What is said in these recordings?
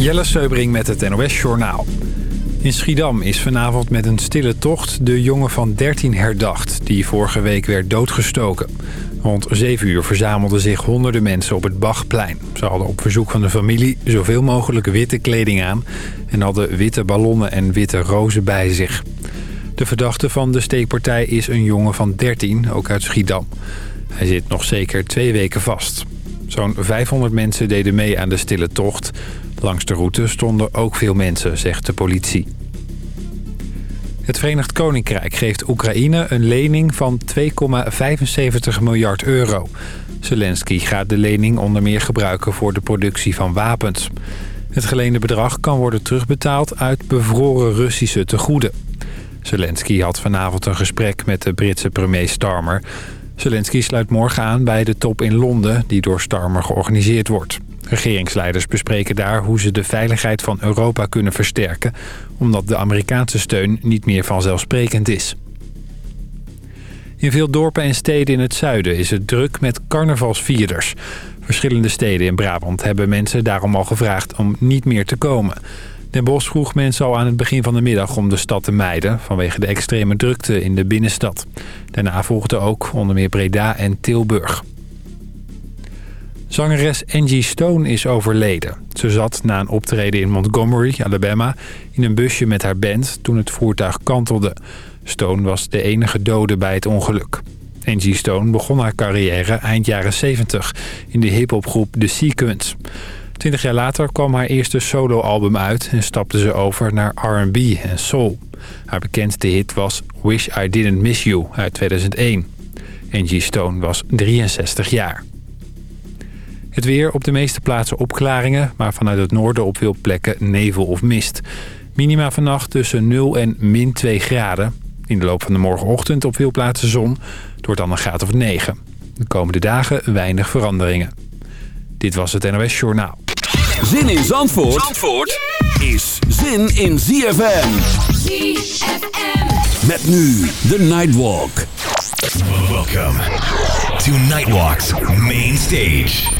Jelle Seubring met het NOS Journaal. In Schiedam is vanavond met een stille tocht de jongen van 13 herdacht... die vorige week werd doodgestoken. Rond 7 uur verzamelden zich honderden mensen op het Bachplein. Ze hadden op verzoek van de familie zoveel mogelijk witte kleding aan... en hadden witte ballonnen en witte rozen bij zich. De verdachte van de steekpartij is een jongen van 13, ook uit Schiedam. Hij zit nog zeker twee weken vast. Zo'n 500 mensen deden mee aan de stille tocht. Langs de route stonden ook veel mensen, zegt de politie. Het Verenigd Koninkrijk geeft Oekraïne een lening van 2,75 miljard euro. Zelensky gaat de lening onder meer gebruiken voor de productie van wapens. Het geleende bedrag kan worden terugbetaald uit bevroren Russische tegoeden. Zelensky had vanavond een gesprek met de Britse premier Starmer. Zelensky sluit morgen aan bij de top in Londen die door Starmer georganiseerd wordt. Regeringsleiders bespreken daar hoe ze de veiligheid van Europa kunnen versterken... omdat de Amerikaanse steun niet meer vanzelfsprekend is. In veel dorpen en steden in het zuiden is het druk met carnavalsvierders. Verschillende steden in Brabant hebben mensen daarom al gevraagd om niet meer te komen. Den Bosch vroeg mensen al aan het begin van de middag om de stad te mijden... vanwege de extreme drukte in de binnenstad. Daarna volgden ook onder meer Breda en Tilburg. Zangeres Angie Stone is overleden. Ze zat na een optreden in Montgomery, Alabama... in een busje met haar band toen het voertuig kantelde. Stone was de enige dode bij het ongeluk. Angie Stone begon haar carrière eind jaren 70 in de hiphopgroep The Sequence. Twintig jaar later kwam haar eerste soloalbum uit en stapte ze over naar R&B en soul. Haar bekendste hit was Wish I Didn't Miss You uit 2001. Angie Stone was 63 jaar. Het weer op de meeste plaatsen opklaringen, maar vanuit het noorden op veel plekken nevel of mist. Minima vannacht tussen 0 en min 2 graden. In de loop van de morgenochtend op veel plaatsen zon. Het wordt dan een graad of 9. De komende dagen weinig veranderingen. Dit was het NOS Journaal. Zin in Zandvoort, Zandvoort is zin in ZFM. ZFM. Met nu de Nightwalk. Welcome to Nightwalk's main stage.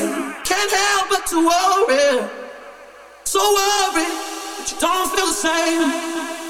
Can't help but to worry. So worry that you don't feel the same.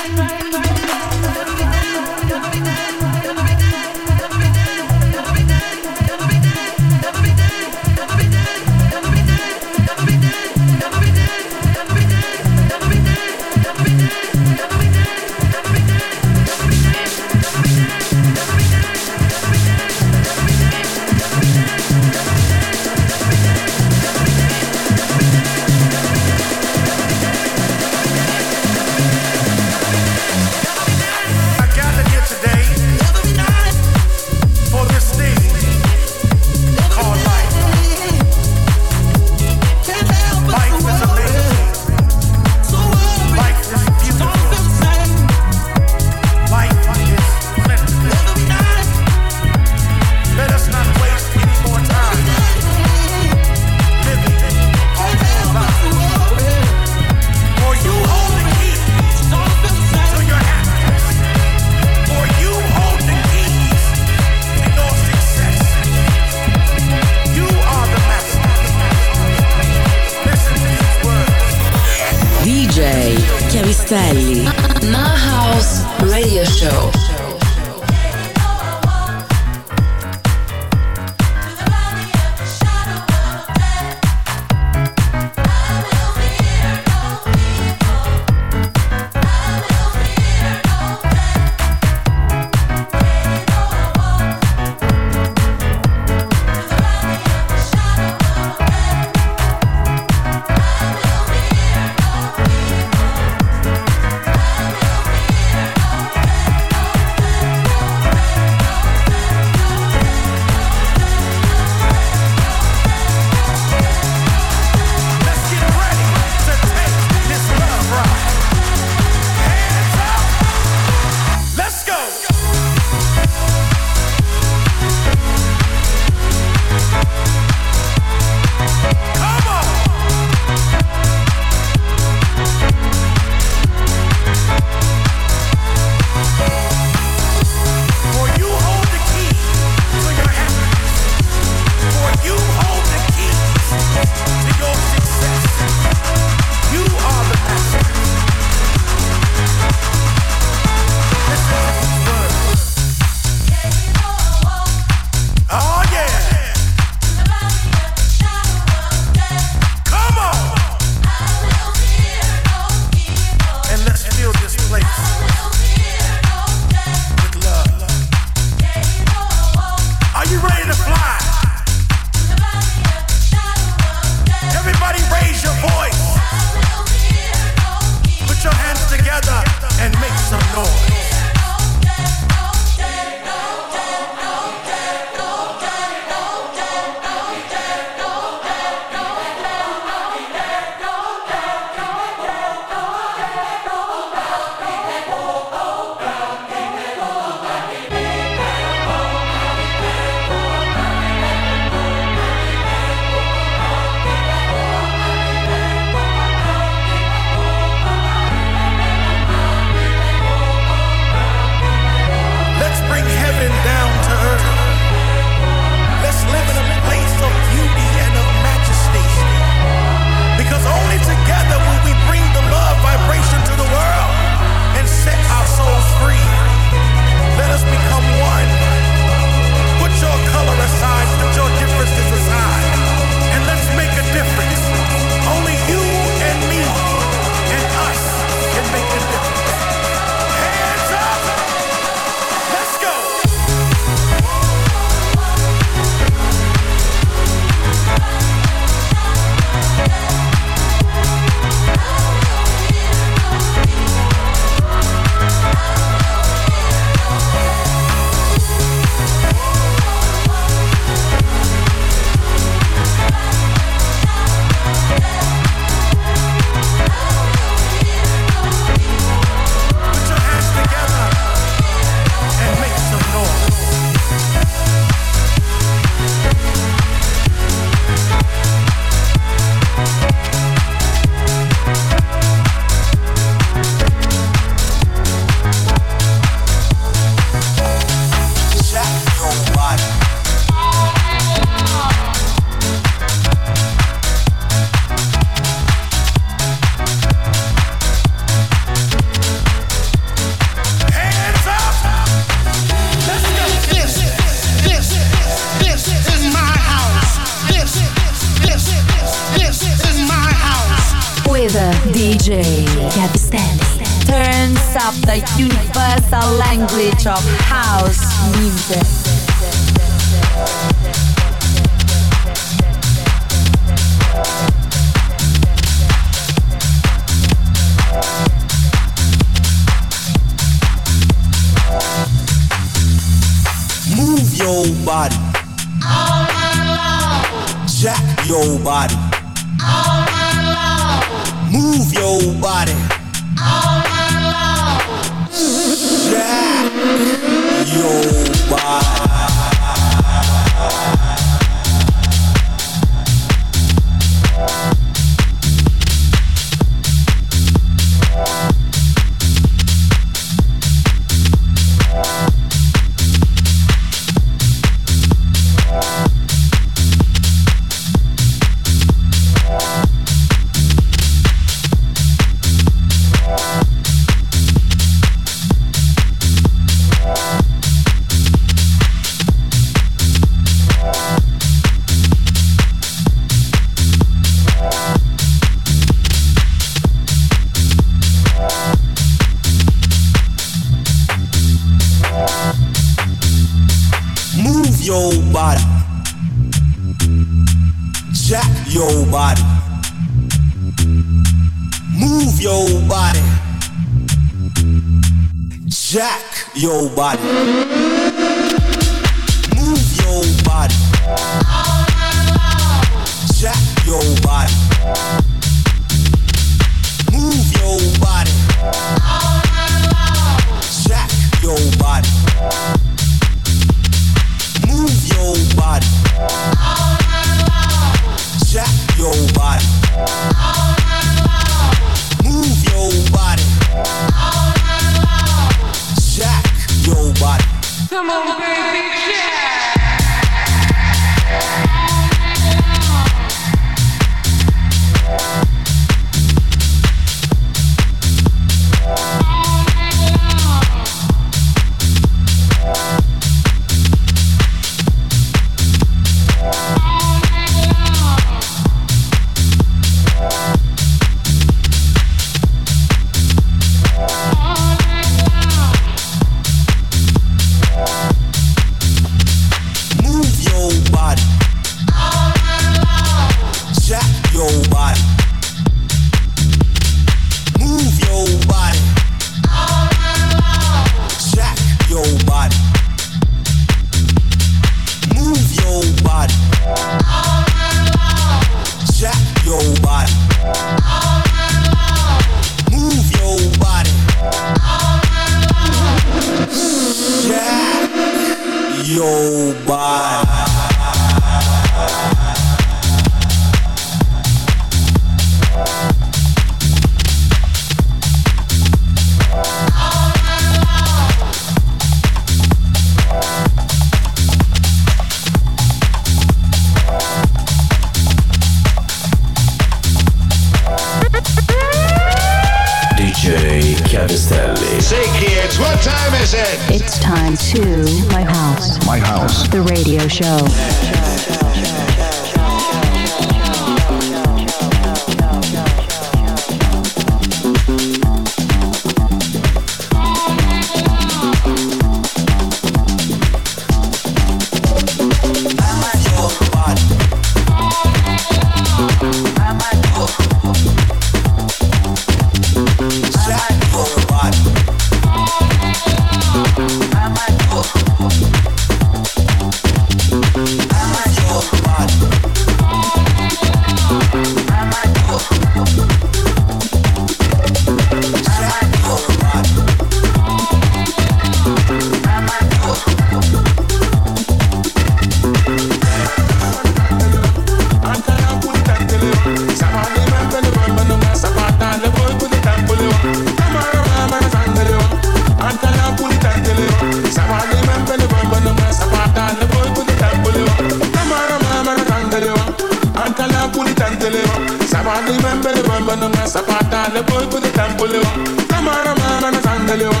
patale boy kudi tampule wa Samara mara na sandale wa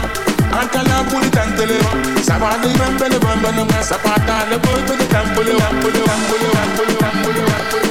Ankala kudi tantele wa Sabadi bambele bambele ma Sapatale boy kudi tampule wa Tampule wa, tampule wa,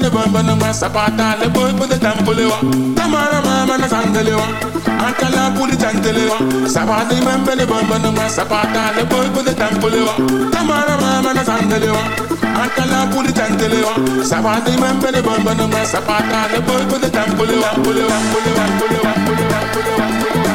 The bamba na sapata le boy put the tampulewa. Tamana mama na sangalewa. Antala puli chantelewa. Sapata remember the bamba na sapata le boy put the tampulewa. Tamana mama na sangalewa. Antala puli chantelewa. Sapata remember the bamba na sapata le boy pulewa pulewa pulewa pulewa pulewa.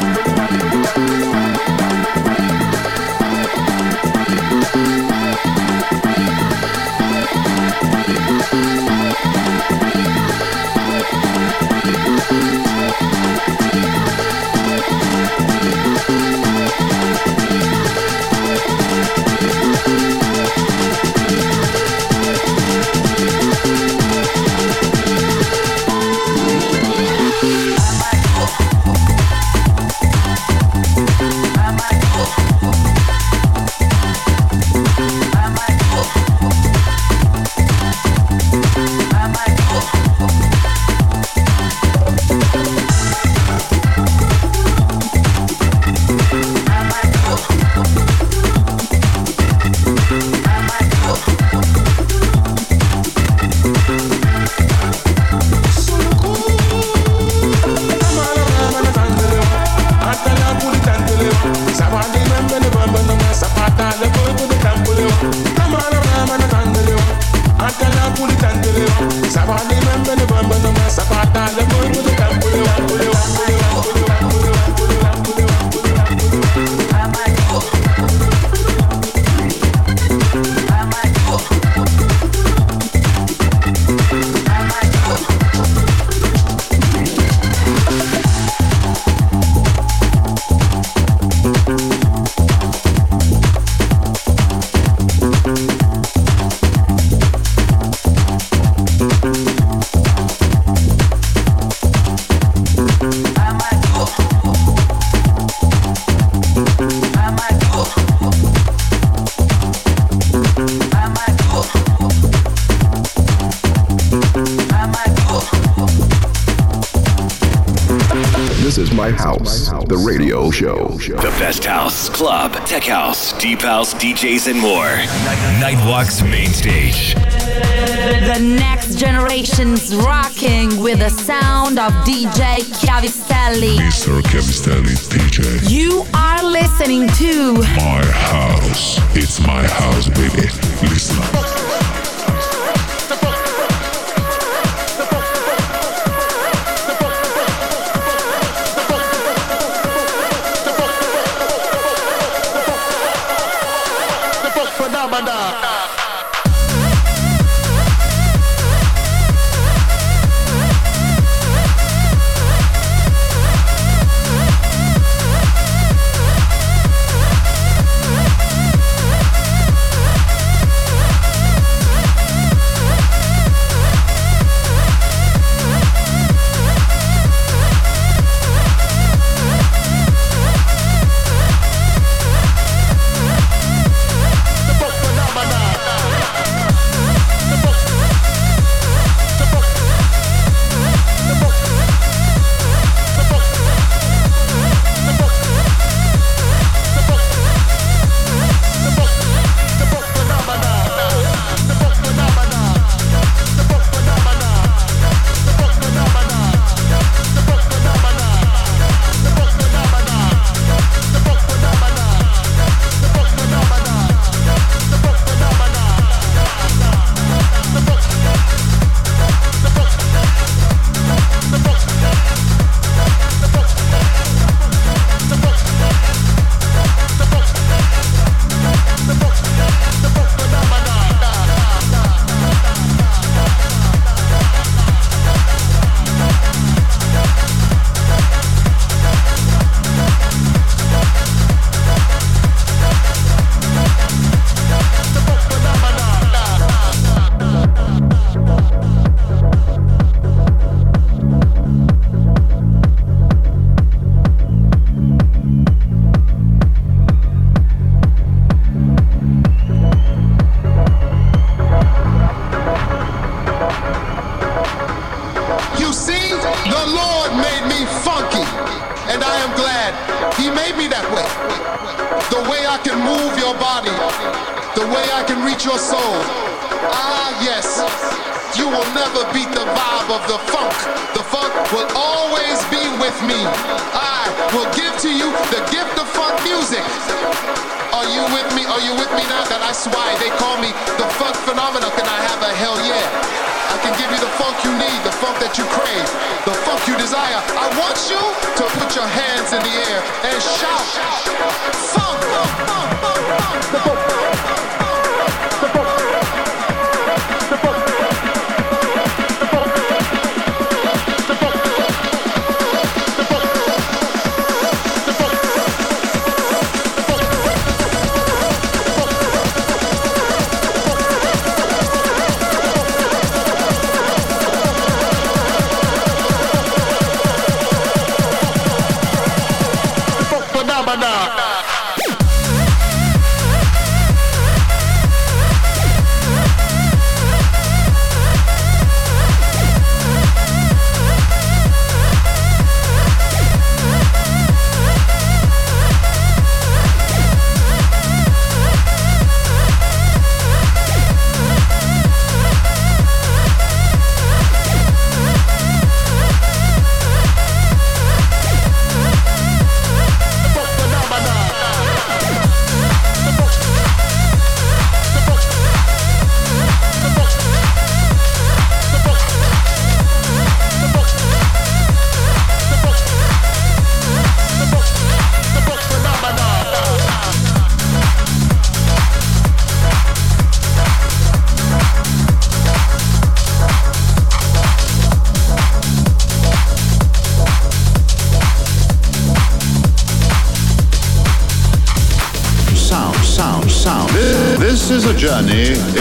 House, deep house, DJs, and more. Nightwalk's main stage. The next generation's rocking with the sound of DJ Chiavistelli. Mr. Chiavistelli DJ. You are listening to My house. It's my house, baby. Listen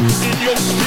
in your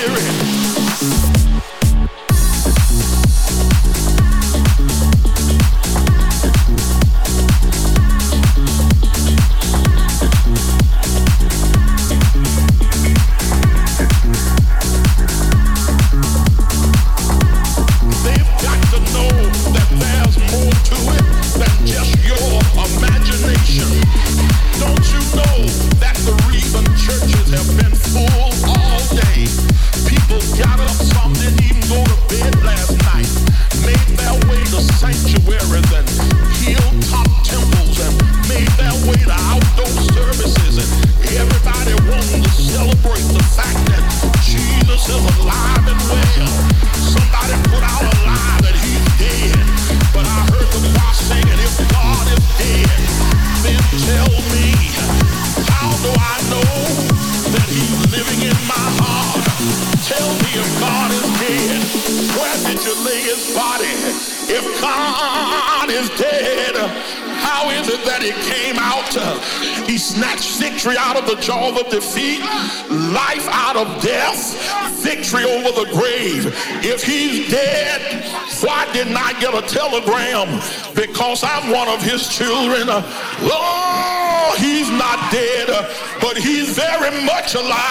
of his children. Oh, he's not dead, uh, but he's very much alive.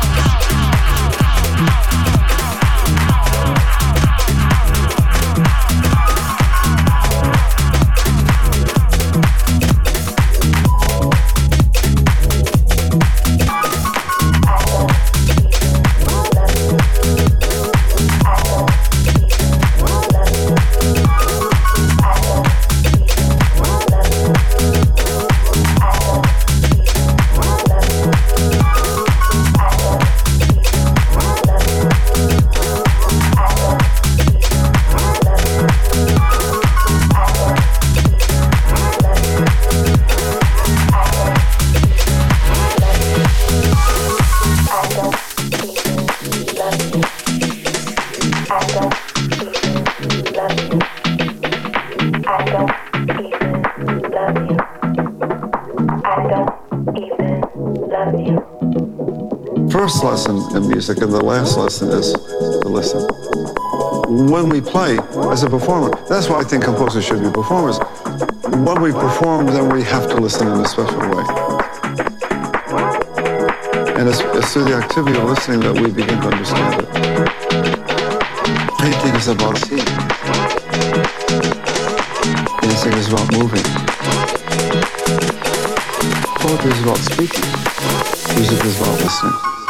Music and the last lesson is to listen. When we play as a performer, that's why I think composers should be performers. When we perform, then we have to listen in a special way. And it's, it's through the activity of listening that we begin to understand it. Painting is about seeing. Dancing is about moving. Poetry is about speaking. Music is about listening.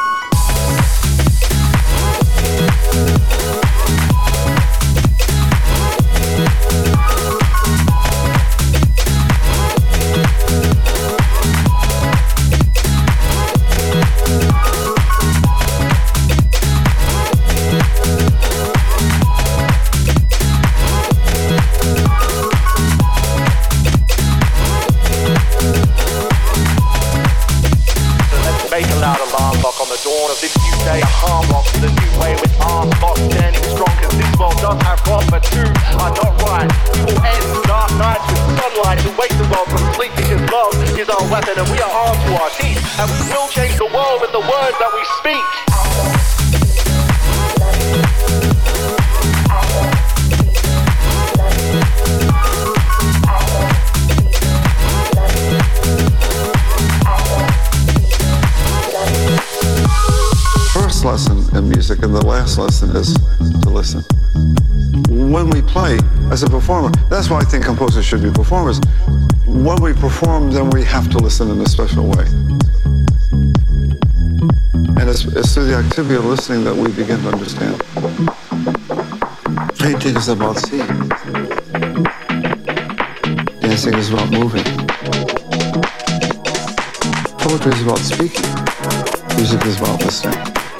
Performer, that's why I think composers should be performers. When we perform, then we have to listen in a special way. And it's, it's through the activity of listening that we begin to understand. Painting is about seeing. Dancing is about moving. Poetry is about speaking. Music is about listening.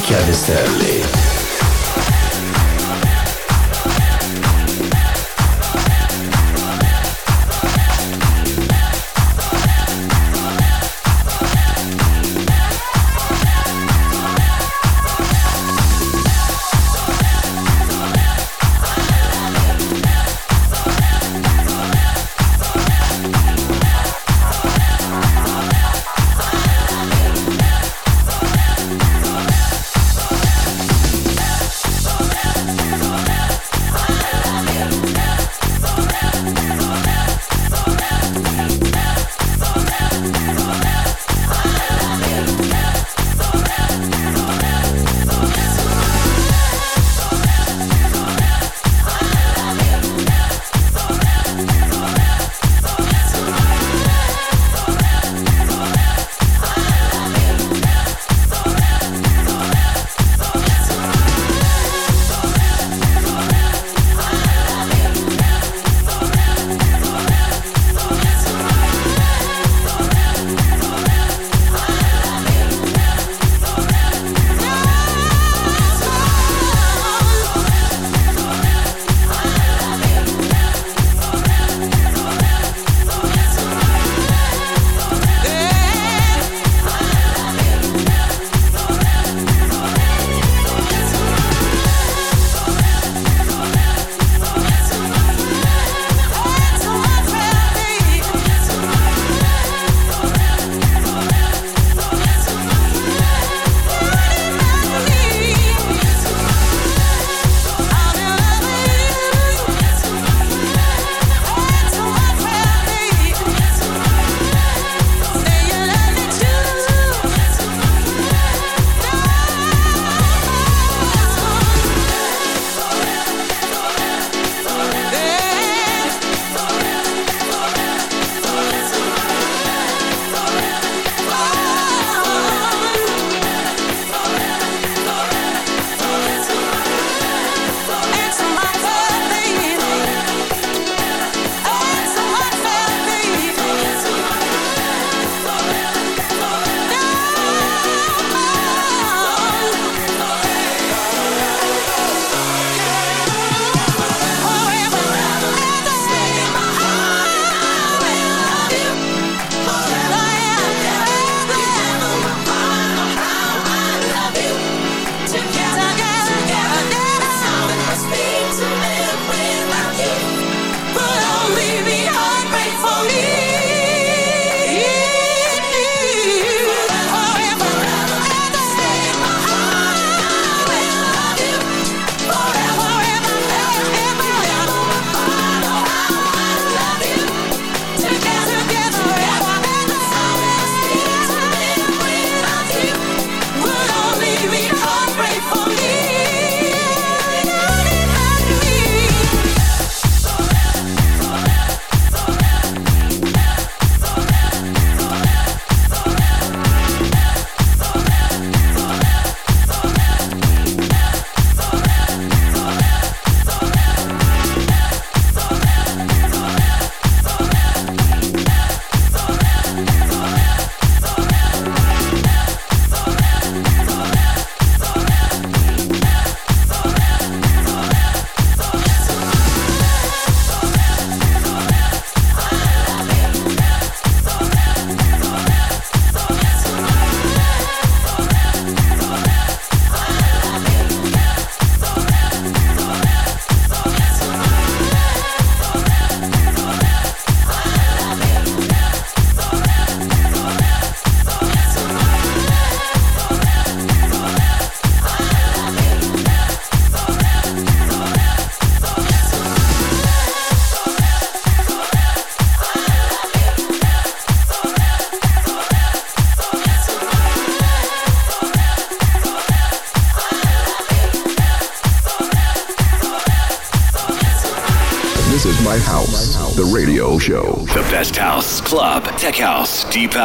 Chiavistelli.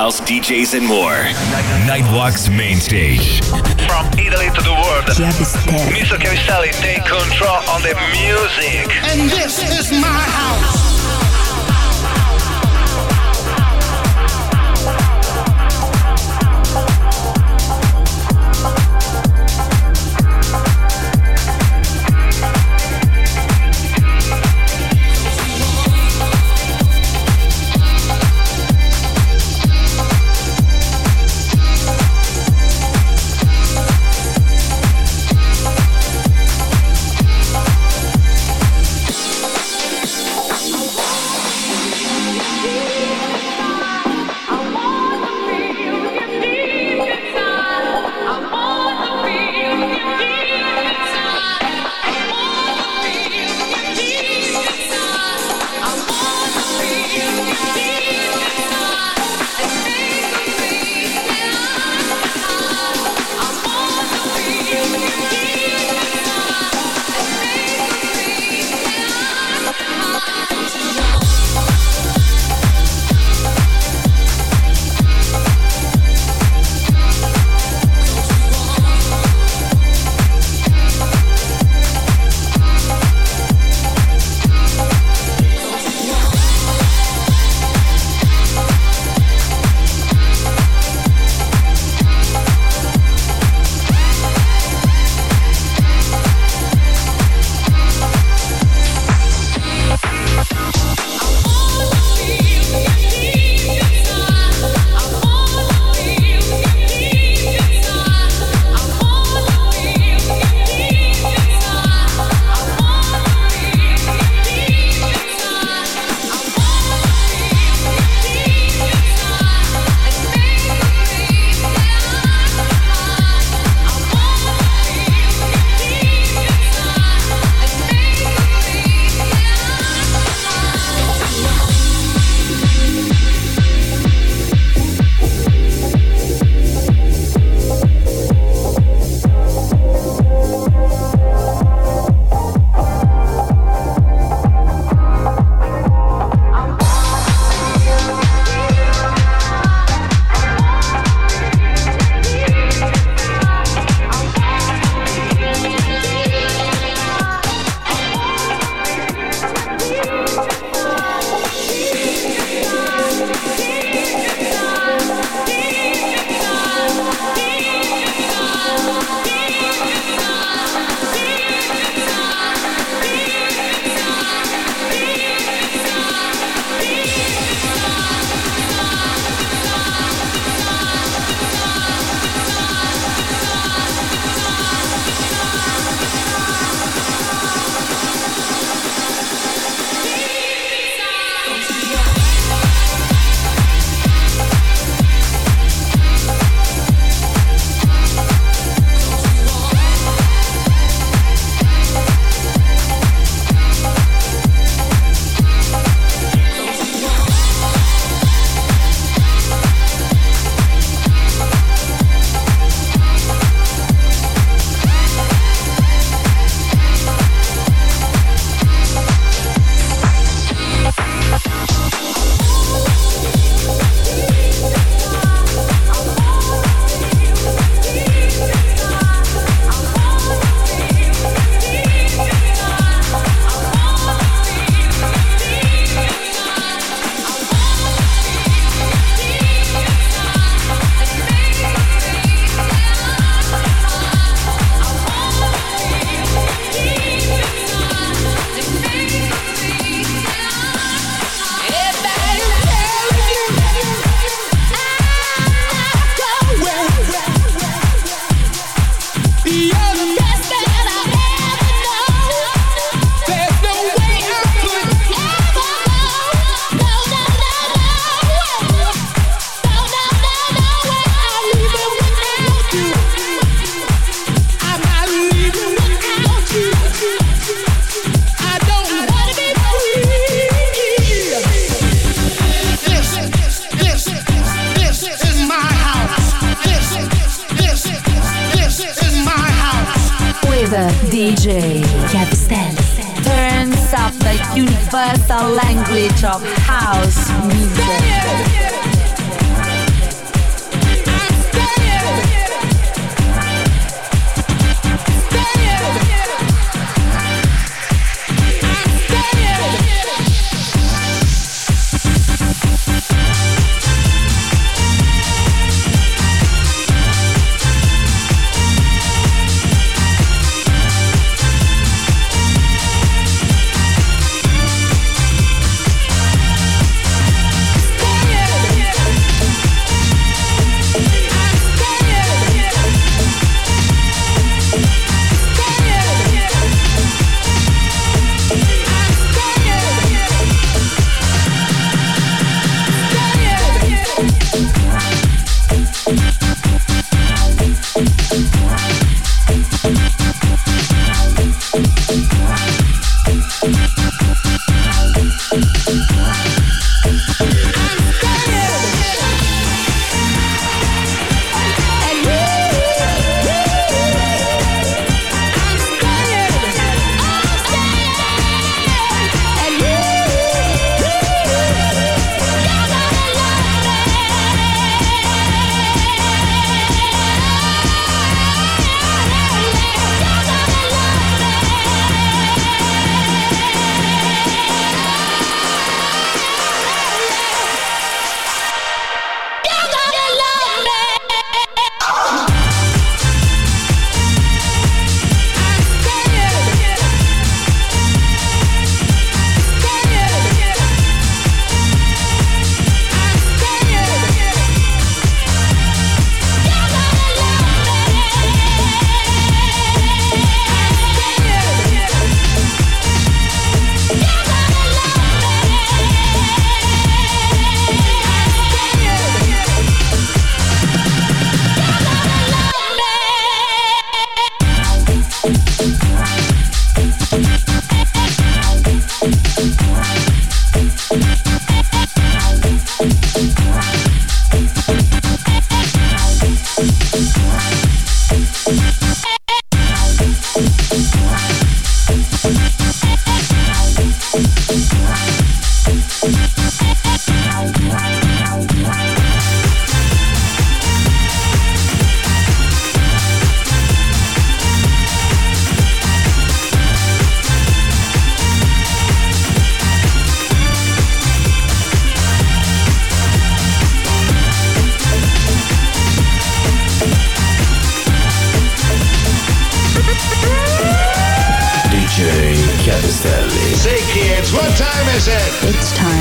House, DJs, and more. Nightwalk's main stage. From Italy to the world, Mr. Cavistelli take control on the music. And this is my house.